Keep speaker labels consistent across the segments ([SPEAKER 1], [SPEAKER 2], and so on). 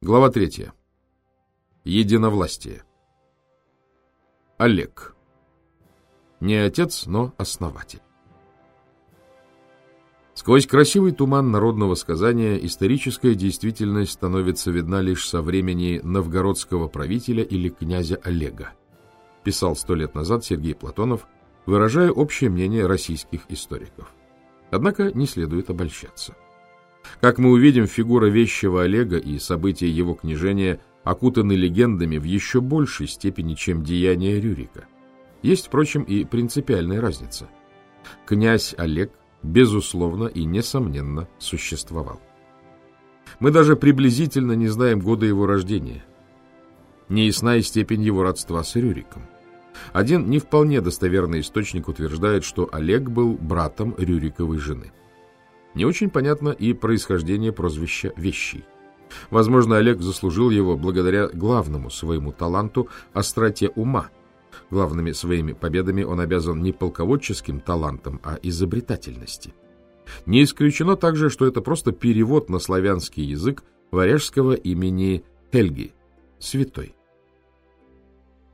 [SPEAKER 1] Глава третья. Единовластие. Олег. Не отец, но основатель. Сквозь красивый туман народного сказания историческая действительность становится видна лишь со времени новгородского правителя или князя Олега, писал сто лет назад Сергей Платонов, выражая общее мнение российских историков. Однако не следует обольщаться. Как мы увидим, фигура вещего Олега и события его княжения окутаны легендами в еще большей степени, чем деяния Рюрика. Есть, впрочем, и принципиальная разница. Князь Олег, безусловно и несомненно, существовал. Мы даже приблизительно не знаем года его рождения. Неясна и степень его родства с Рюриком. Один не вполне достоверный источник утверждает, что Олег был братом Рюриковой жены. Не очень понятно и происхождение прозвища «Вещий». Возможно, Олег заслужил его благодаря главному своему таланту – остроте ума. Главными своими победами он обязан не полководческим талантом, а изобретательности. Не исключено также, что это просто перевод на славянский язык варяжского имени Хельги – «святой».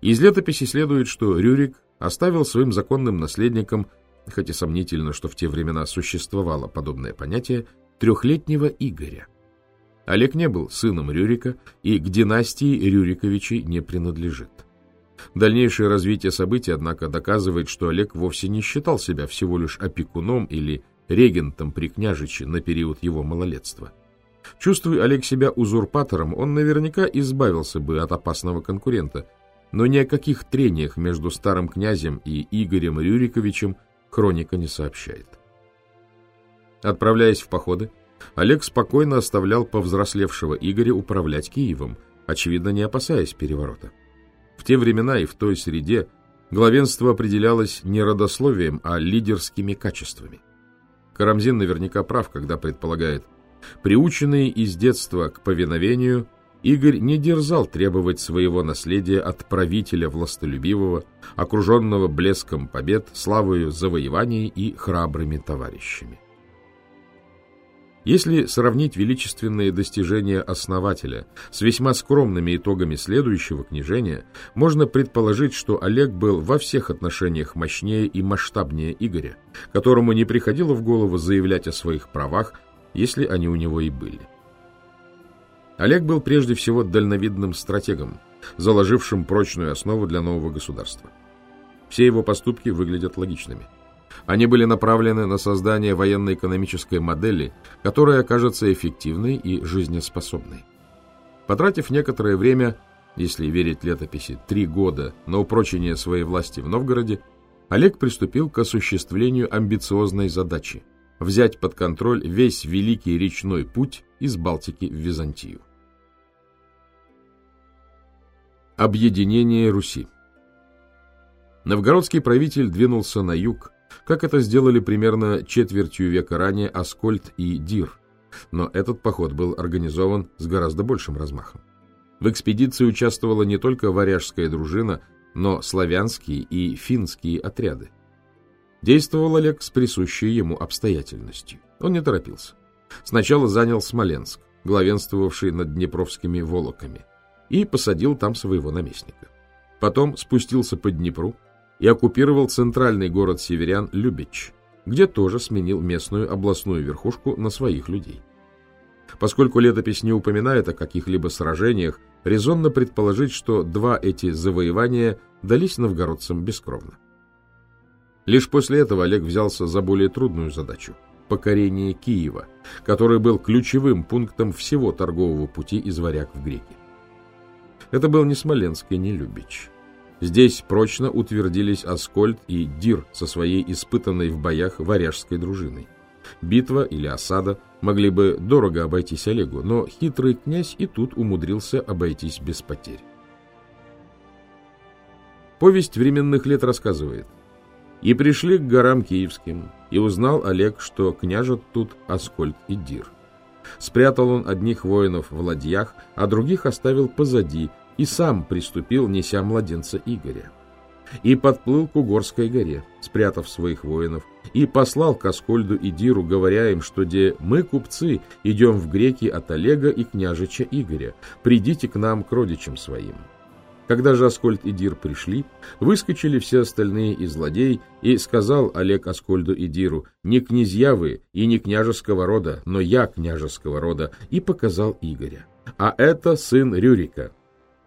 [SPEAKER 1] Из летописи следует, что Рюрик оставил своим законным наследником – хотя сомнительно, что в те времена существовало подобное понятие, трехлетнего Игоря. Олег не был сыном Рюрика и к династии Рюриковичей не принадлежит. Дальнейшее развитие событий, однако, доказывает, что Олег вовсе не считал себя всего лишь опекуном или регентом при княжиче на период его малолетства. Чувствуя Олег себя узурпатором, он наверняка избавился бы от опасного конкурента, но ни о каких трениях между старым князем и Игорем Рюриковичем хроника не сообщает. Отправляясь в походы, Олег спокойно оставлял повзрослевшего Игоря управлять Киевом, очевидно, не опасаясь переворота. В те времена и в той среде главенство определялось не родословием, а лидерскими качествами. Карамзин наверняка прав, когда предполагает, приученный из детства к повиновению, Игорь не дерзал требовать своего наследия от правителя властолюбивого, окруженного блеском побед, славою завоеваний и храбрыми товарищами. Если сравнить величественные достижения основателя с весьма скромными итогами следующего княжения, можно предположить, что Олег был во всех отношениях мощнее и масштабнее Игоря, которому не приходило в голову заявлять о своих правах, если они у него и были. Олег был прежде всего дальновидным стратегом, заложившим прочную основу для нового государства. Все его поступки выглядят логичными. Они были направлены на создание военно-экономической модели, которая окажется эффективной и жизнеспособной. Потратив некоторое время, если верить летописи, три года на упрочение своей власти в Новгороде, Олег приступил к осуществлению амбициозной задачи – взять под контроль весь Великий речной путь из Балтики в Византию. Объединение Руси Новгородский правитель двинулся на юг, как это сделали примерно четвертью века ранее Аскольд и Дир, но этот поход был организован с гораздо большим размахом. В экспедиции участвовала не только варяжская дружина, но славянские и финские отряды. Действовал Олег с присущей ему обстоятельностью. Он не торопился. Сначала занял Смоленск, главенствовавший над Днепровскими волоками – и посадил там своего наместника. Потом спустился по Днепру и оккупировал центральный город северян Любич, где тоже сменил местную областную верхушку на своих людей. Поскольку летопись не упоминает о каких-либо сражениях, резонно предположить, что два эти завоевания дались новгородцам бескровно. Лишь после этого Олег взялся за более трудную задачу – покорение Киева, который был ключевым пунктом всего торгового пути из Варяг в Греки. Это был не Смоленск и не Любич. Здесь прочно утвердились Аскольд и Дир со своей испытанной в боях варяжской дружиной. Битва или осада могли бы дорого обойтись Олегу, но хитрый князь и тут умудрился обойтись без потерь. Повесть временных лет рассказывает. «И пришли к горам киевским, и узнал Олег, что княжат тут Аскольд и Дир. Спрятал он одних воинов в ладьях, а других оставил позади, и сам приступил, неся младенца Игоря. и подплыл к Угорской горе, спрятав своих воинов, и послал к Аскольду и Диру, говоря им, что где мы, купцы, идем в греки от Олега и княжича Игоря, придите к нам к родичам своим. Когда же Аскольд и Дир пришли, выскочили все остальные из ладей, и сказал Олег Аскольду и Диру, «Не князья вы и не княжеского рода, но я княжеского рода», и показал Игоря. «А это сын Рюрика».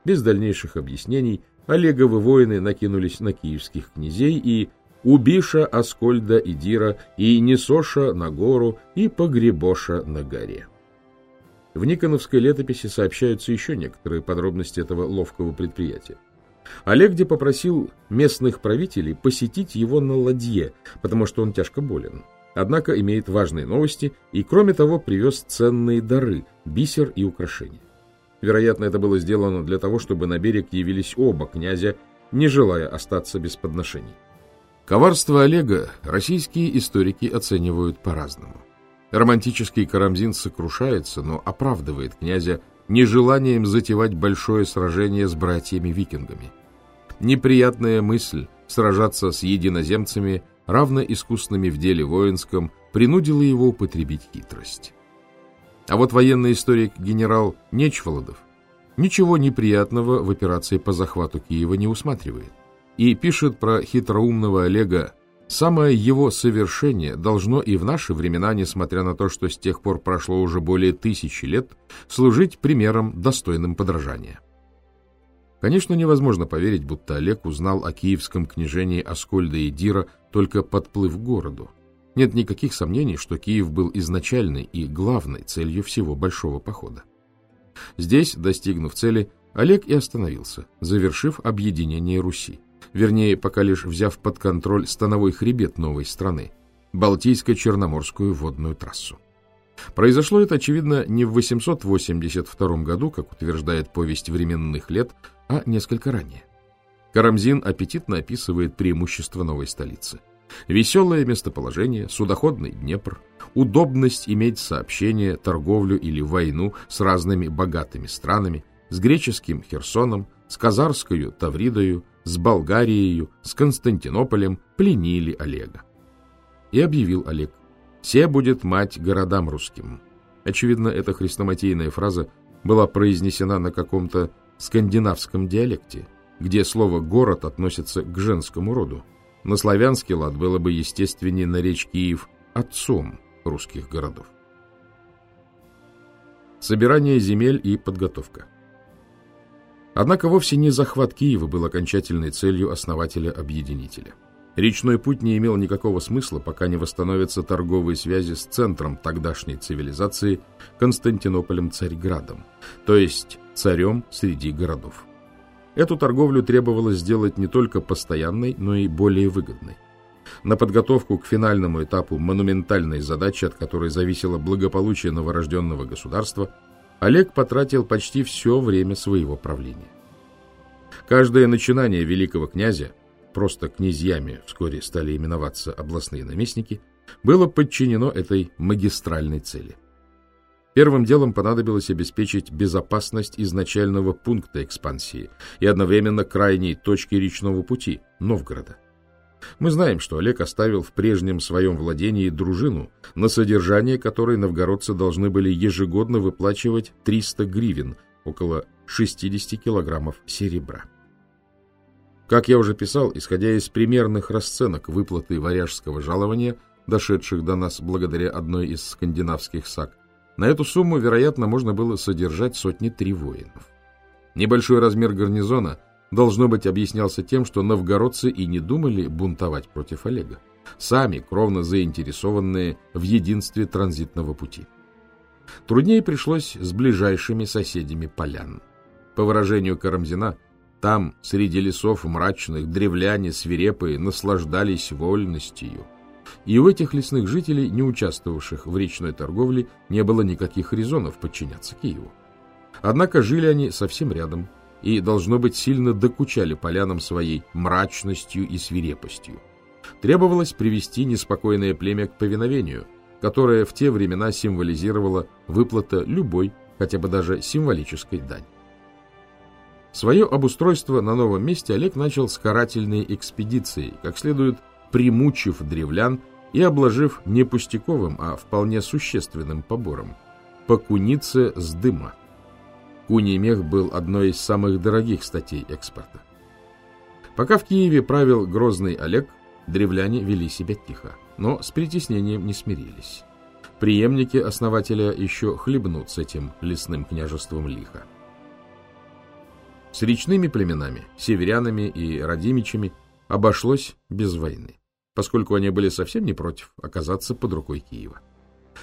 [SPEAKER 1] Без дальнейших объяснений Олеговы воины накинулись на киевских князей и убиша Аскольда и Дира, и несоша на гору, и погребоша на горе. В Никоновской летописи сообщаются еще некоторые подробности этого ловкого предприятия. Олегде попросил местных правителей посетить его на ладье, потому что он тяжко болен. Однако имеет важные новости и, кроме того, привез ценные дары, бисер и украшения. Вероятно, это было сделано для того, чтобы на берег явились оба князя, не желая остаться без подношений. Коварство Олега российские историки оценивают по-разному. Романтический Карамзин сокрушается, но оправдывает князя нежеланием затевать большое сражение с братьями-викингами. Неприятная мысль сражаться с единоземцами, равно искусными в деле воинском, принудила его употребить хитрость. А вот военный историк генерал Нечволодов ничего неприятного в операции по захвату Киева не усматривает и пишет про хитроумного Олега Самое его совершение должно и в наши времена, несмотря на то, что с тех пор прошло уже более тысячи лет, служить примером, достойным подражания. Конечно, невозможно поверить, будто Олег узнал о киевском княжении Аскольда и Дира, только подплыв к городу. Нет никаких сомнений, что Киев был изначальной и главной целью всего большого похода. Здесь, достигнув цели, Олег и остановился, завершив объединение Руси вернее, пока лишь взяв под контроль становой хребет новой страны, Балтийско-Черноморскую водную трассу. Произошло это, очевидно, не в 882 году, как утверждает повесть временных лет, а несколько ранее. Карамзин аппетитно описывает преимущества новой столицы. Веселое местоположение, судоходный Днепр, удобность иметь сообщение, торговлю или войну с разными богатыми странами, с греческим Херсоном, с Казарскою Тавридою, с Болгарией, с Константинополем пленили Олега. И объявил Олег, «Се будет мать городам русским». Очевидно, эта хрестоматийная фраза была произнесена на каком-то скандинавском диалекте, где слово «город» относится к женскому роду. На славянский лад было бы естественнее наречь Киев отцом русских городов. Собирание земель и подготовка – Однако вовсе не захват Киева был окончательной целью основателя-объединителя. Речной путь не имел никакого смысла, пока не восстановятся торговые связи с центром тогдашней цивилизации Константинополем-Царьградом, то есть царем среди городов. Эту торговлю требовалось сделать не только постоянной, но и более выгодной. На подготовку к финальному этапу монументальной задачи, от которой зависело благополучие новорожденного государства, Олег потратил почти все время своего правления. Каждое начинание великого князя, просто князьями вскоре стали именоваться областные наместники, было подчинено этой магистральной цели. Первым делом понадобилось обеспечить безопасность изначального пункта экспансии и одновременно крайней точки речного пути – Новгорода. Мы знаем, что Олег оставил в прежнем своем владении дружину, на содержание которой новгородцы должны были ежегодно выплачивать 300 гривен, около 60 килограммов серебра. Как я уже писал, исходя из примерных расценок выплаты варяжского жалования, дошедших до нас благодаря одной из скандинавских саг, на эту сумму, вероятно, можно было содержать сотни три воинов. Небольшой размер гарнизона должно быть, объяснялся тем, что новгородцы и не думали бунтовать против Олега, сами кровно заинтересованные в единстве транзитного пути. Труднее пришлось с ближайшими соседями полян. По выражению Карамзина, там, среди лесов мрачных, древляне свирепые наслаждались вольностью. И у этих лесных жителей, не участвовавших в речной торговле, не было никаких резонов подчиняться Киеву. Однако жили они совсем рядом, и, должно быть, сильно докучали полянам своей мрачностью и свирепостью. Требовалось привести неспокойное племя к повиновению, которое в те времена символизировало выплата любой, хотя бы даже символической дань. Свое обустройство на новом месте Олег начал с карательной экспедиции, как следует примучив древлян и обложив не пустяковым, а вполне существенным побором – по с дыма. Куний мех был одной из самых дорогих статей экспорта. Пока в Киеве правил грозный Олег, древляне вели себя тихо, но с притеснением не смирились. Приемники основателя еще хлебнут с этим лесным княжеством лихо. С речными племенами, северянами и радимичами обошлось без войны, поскольку они были совсем не против оказаться под рукой Киева.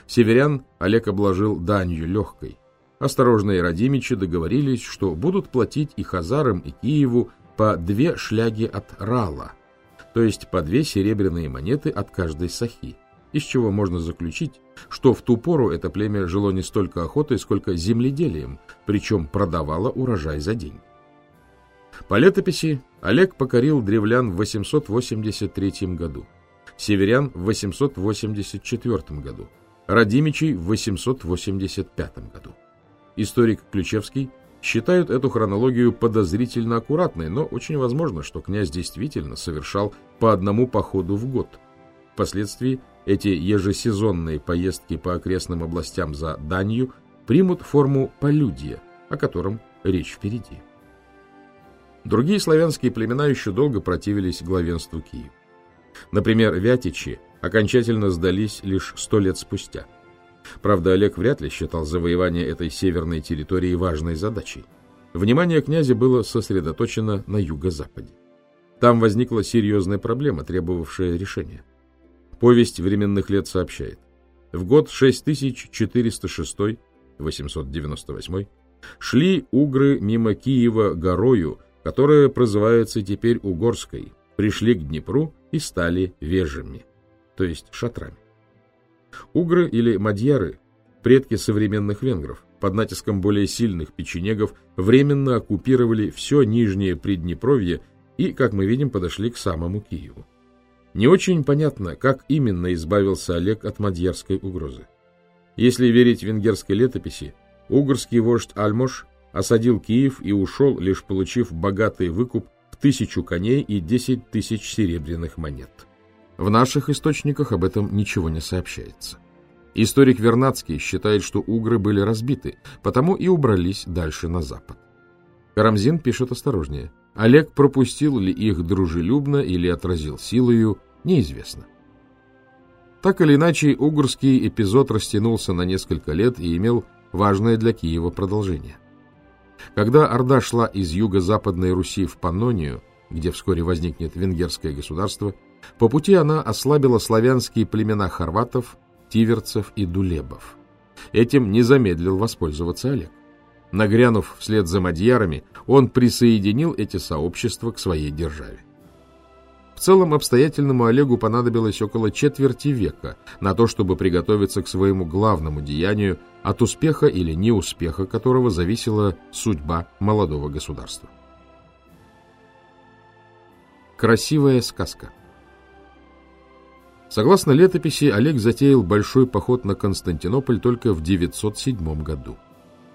[SPEAKER 1] Северян Олег обложил данью легкой. Осторожные радимичи договорились, что будут платить и Хазарам, и Киеву по две шляги от Рала, то есть по две серебряные монеты от каждой сахи, из чего можно заключить, что в ту пору это племя жило не столько охотой, сколько земледелием, причем продавало урожай за день. По летописи Олег покорил древлян в 883 году, северян в 884 году, Радимичей в 885 году. Историк Ключевский считают эту хронологию подозрительно аккуратной, но очень возможно, что князь действительно совершал по одному походу в год. Впоследствии эти ежесезонные поездки по окрестным областям за данью примут форму полюдия, о котором речь впереди. Другие славянские племена еще долго противились главенству Киева. Например, вятичи окончательно сдались лишь сто лет спустя. Правда, Олег вряд ли считал завоевание этой северной территории важной задачей. Внимание князя было сосредоточено на юго-западе. Там возникла серьезная проблема, требовавшая решения. Повесть временных лет сообщает. В год 6406-898 шли угры мимо Киева горою, которая прозывается теперь Угорской, пришли к Днепру и стали вежами, то есть шатрами. Угры или мадьяры, предки современных венгров, под натиском более сильных печенегов временно оккупировали все нижнее Приднепровье и, как мы видим, подошли к самому Киеву. Не очень понятно, как именно избавился Олег от мадьярской угрозы. Если верить венгерской летописи, угорский вождь Альмош осадил Киев и ушел, лишь получив богатый выкуп в тысячу коней и десять тысяч серебряных монет. В наших источниках об этом ничего не сообщается. Историк Вернадский считает, что угры были разбиты, потому и убрались дальше на запад. Карамзин пишет осторожнее. Олег пропустил ли их дружелюбно или отразил силою, неизвестно. Так или иначе, угорский эпизод растянулся на несколько лет и имел важное для Киева продолжение. Когда Орда шла из юго-западной Руси в Паннонию, где вскоре возникнет венгерское государство, по пути она ослабила славянские племена хорватов, тиверцев и дулебов. Этим не замедлил воспользоваться Олег. Нагрянув вслед за мадьярами, он присоединил эти сообщества к своей державе. В целом обстоятельному Олегу понадобилось около четверти века на то, чтобы приготовиться к своему главному деянию, от успеха или неуспеха которого зависела судьба молодого государства. Красивая сказка Согласно летописи, Олег затеял большой поход на Константинополь только в 907 году.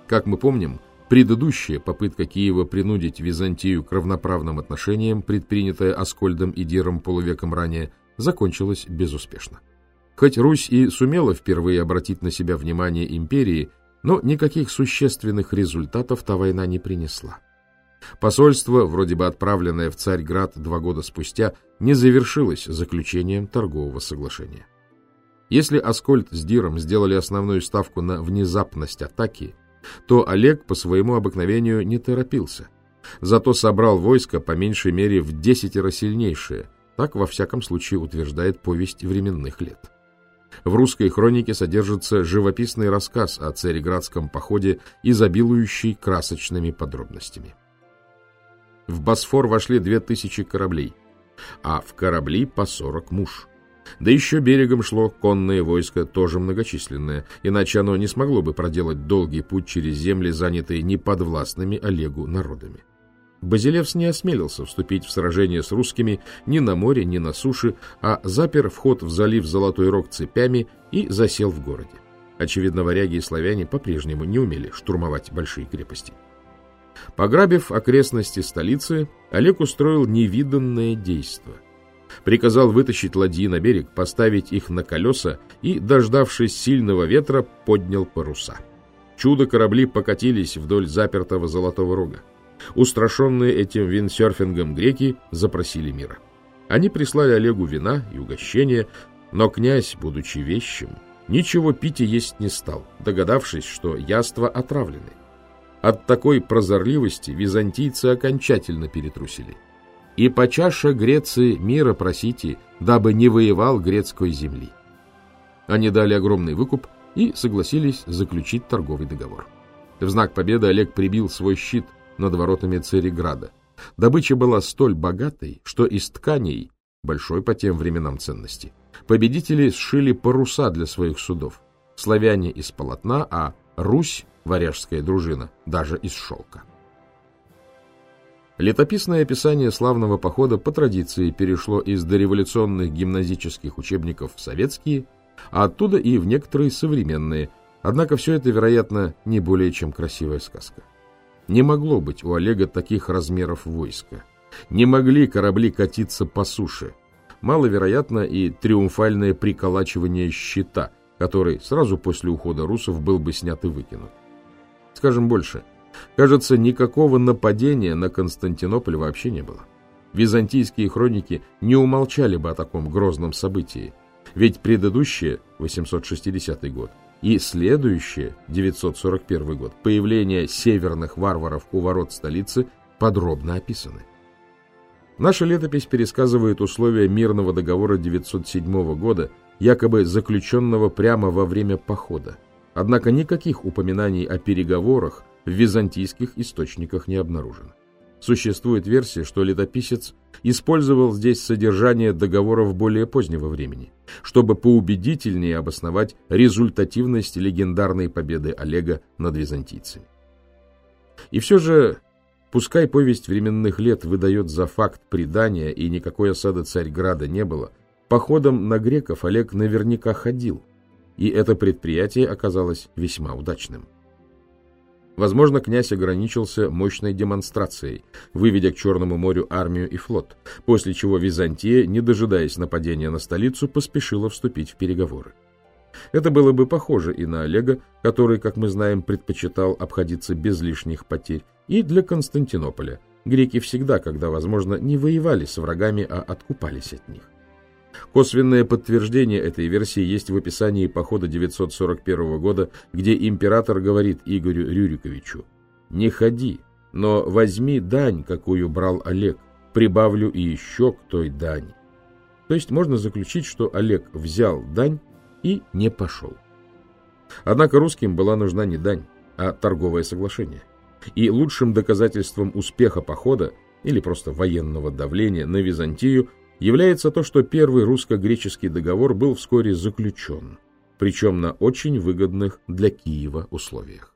[SPEAKER 1] Как мы помним, предыдущая попытка Киева принудить Византию к равноправным отношениям, предпринятая Аскольдом и Диром полувеком ранее, закончилась безуспешно. Хоть Русь и сумела впервые обратить на себя внимание империи, но никаких существенных результатов та война не принесла. Посольство, вроде бы отправленное в Царьград два года спустя, не завершилось заключением торгового соглашения. Если Аскольд с Диром сделали основную ставку на внезапность атаки, то Олег по своему обыкновению не торопился. Зато собрал войско по меньшей мере в десятеро сильнейшее, так во всяком случае утверждает повесть временных лет. В русской хронике содержится живописный рассказ о цареградском походе, изобилующий красочными подробностями. В Босфор вошли две тысячи кораблей, а в корабли по сорок муж. Да еще берегом шло конное войско, тоже многочисленное, иначе оно не смогло бы проделать долгий путь через земли, занятые неподвластными Олегу народами. Базилевс не осмелился вступить в сражение с русскими ни на море, ни на суше, а запер вход в залив Золотой Рог цепями и засел в городе. Очевидно, варяги и славяне по-прежнему не умели штурмовать большие крепости. Пограбив окрестности столицы, Олег устроил невиданное действо. Приказал вытащить ладьи на берег, поставить их на колеса и, дождавшись сильного ветра, поднял паруса. Чудо-корабли покатились вдоль запертого Золотого Рога. Устрашенные этим виндсерфингом греки запросили мира. Они прислали Олегу вина и угощения, но князь, будучи вещим, ничего пить и есть не стал, догадавшись, что яства отравлены. От такой прозорливости византийцы окончательно перетрусили. И по чаше Греции мира просите, дабы не воевал грецкой земли. Они дали огромный выкуп и согласились заключить торговый договор. В знак победы Олег прибил свой щит над воротами Цареграда. Добыча была столь богатой, что из тканей, большой по тем временам ценности, победители сшили паруса для своих судов, славяне из полотна, а Русь варяжская дружина, даже из шелка. Летописное описание славного похода по традиции перешло из дореволюционных гимназических учебников в советские, а оттуда и в некоторые современные, однако все это, вероятно, не более чем красивая сказка. Не могло быть у Олега таких размеров войска. Не могли корабли катиться по суше. Маловероятно и триумфальное приколачивание щита, который сразу после ухода русов был бы снят и выкинут. Скажем больше, кажется, никакого нападения на Константинополь вообще не было. Византийские хроники не умолчали бы о таком грозном событии, ведь предыдущее, 860 год, и следующее, 941 год, появление северных варваров у ворот столицы подробно описаны. Наша летопись пересказывает условия мирного договора 907 года, якобы заключенного прямо во время похода. Однако никаких упоминаний о переговорах в византийских источниках не обнаружено. Существует версия, что летописец использовал здесь содержание договоров более позднего времени, чтобы поубедительнее обосновать результативность легендарной победы Олега над византийцами. И все же, пускай повесть временных лет выдает за факт предания и никакой осады Царьграда не было, походом на греков Олег наверняка ходил, и это предприятие оказалось весьма удачным. Возможно, князь ограничился мощной демонстрацией, выведя к Черному морю армию и флот, после чего Византия, не дожидаясь нападения на столицу, поспешила вступить в переговоры. Это было бы похоже и на Олега, который, как мы знаем, предпочитал обходиться без лишних потерь, и для Константинополя. Греки всегда, когда возможно, не воевали с врагами, а откупались от них. Косвенное подтверждение этой версии есть в описании похода 941 года, где император говорит Игорю Рюриковичу «Не ходи, но возьми дань, какую брал Олег, прибавлю и еще к той дани». То есть можно заключить, что Олег взял дань и не пошел. Однако русским была нужна не дань, а торговое соглашение. И лучшим доказательством успеха похода или просто военного давления на Византию является то, что первый русско-греческий договор был вскоре заключен, причем на очень выгодных для Киева условиях.